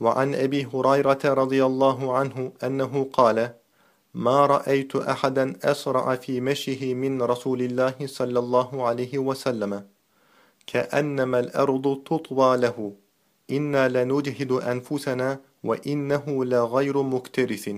وعن أبي هريرة رضي الله عنه أنه قال ما رأيت أحدا أسرع في مشيه من رسول الله صلى الله عليه وسلم كأنما الأرض تطوى له. إنا لنجهد أنفسنا وإنه لغير مكترث.